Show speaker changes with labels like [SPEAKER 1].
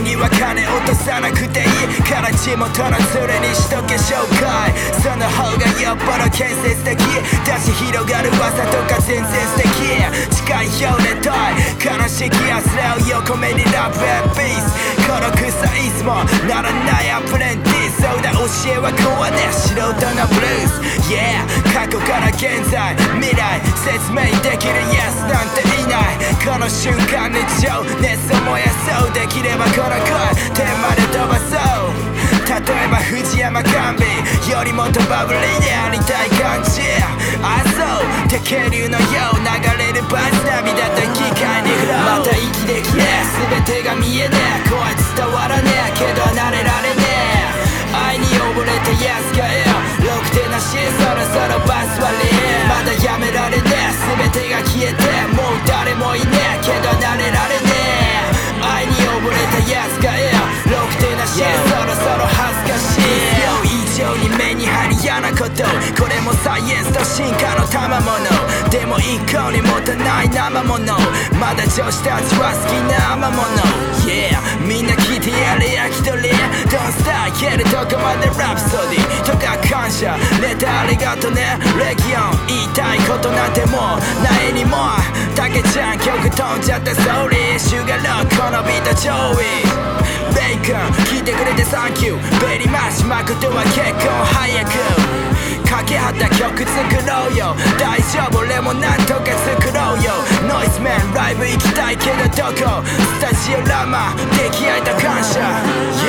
[SPEAKER 1] には金落とさなくていいから地元の連れにしとけ紹介。その方がよっぽど建設的。だし広がる噂とか全然素敵。近いようで遠い。悲しきやつらを横目にラップピースこの臭いつもならないアプレンティス。そうだ教えは怖ね素人のブルース。Yeah 過去から現在未来。説明できる Yes なんていない。この瞬間に情熱えば藤山甘美よりもっとバブリーでありたい感じ。あそう。手渓流のよう流れるバス涙と機械に振ろうまた息できねえ。全てが見えねえ。声伝わらねえけど慣れられねえ。愛に溺れて Yes かよろくてなしそろそろバスはリまだやめられねえ。全てが消えて。もう誰もいねえ。けど慣れられねえ。愛に溺れたやつかに目に張り嫌なこと。これもサイエンスと進化の賜物。でも一向に持たない生ものまだ女子たちは好きな甘物。Yeah みんな聞いてやれ焼き鳥 Don't stop いけるとこまでラプソディ。とか感謝。ネタありがとね。レギオン。言いたいことなんてもうないにもたけちゃん曲飛んじゃった。ソーリーのビート超いいベイ君聞いてくれてサンキューベリーマッシュマクとは結構早く。かけはった曲作ろうよ。大丈夫俺もなんとか作ろうよ。ノイズメンライブ行きたいけどどこ？スタジオラマ出来合えた感謝。Yeah